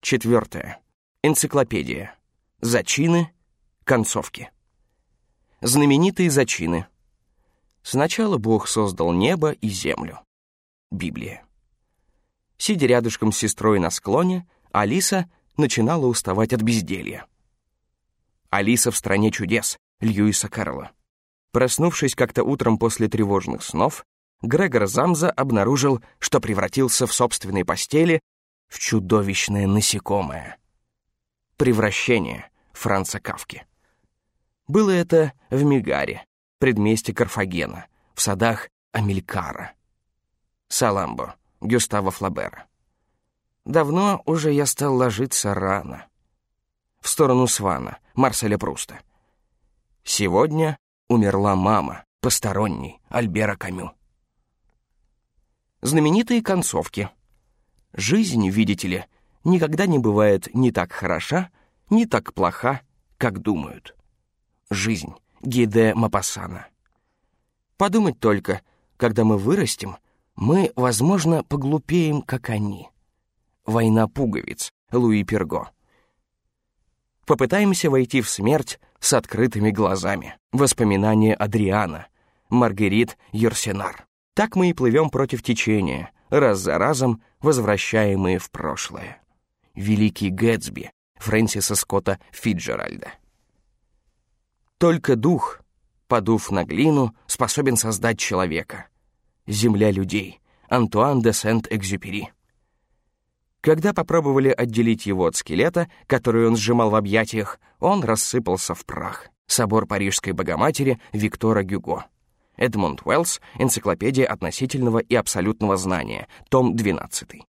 Четвертое. Энциклопедия. Зачины. Концовки. Знаменитые зачины. Сначала Бог создал небо и землю. Библия. Сидя рядышком с сестрой на склоне, Алиса начинала уставать от безделья. Алиса в стране чудес Льюиса Карла. Проснувшись как-то утром после тревожных снов, Грегор Замза обнаружил, что превратился в собственной постели в чудовищное насекомое. Превращение Франца Кавки. Было это в Мигаре, предместе Карфагена, в садах Амилькара. Саламбо, Гюстава Флабера. Давно уже я стал ложиться рано. В сторону Свана, Марселя Пруста. Сегодня умерла мама, посторонний, Альбера Камю. Знаменитые концовки. Жизнь, видите ли, никогда не бывает ни так хороша, ни так плоха, как думают. Жизнь Гиде Мапасана. Подумать только, когда мы вырастем, мы, возможно, поглупеем, как они. «Война пуговиц» Луи Перго. Попытаемся войти в смерть с открытыми глазами. Воспоминания Адриана, Маргарит Йерсенар. Так мы и плывем против течения, раз за разом возвращаемые в прошлое. Великий Гэтсби Фрэнсиса Скотта Фиджеральда. Только дух, подув на глину, способен создать человека. Земля людей. Антуан де Сент-Экзюпери. Когда попробовали отделить его от скелета, который он сжимал в объятиях, он рассыпался в прах. Собор Парижской Богоматери Виктора Гюго. Эдмунд Уэллс, Энциклопедия относительного и абсолютного знания, том 12.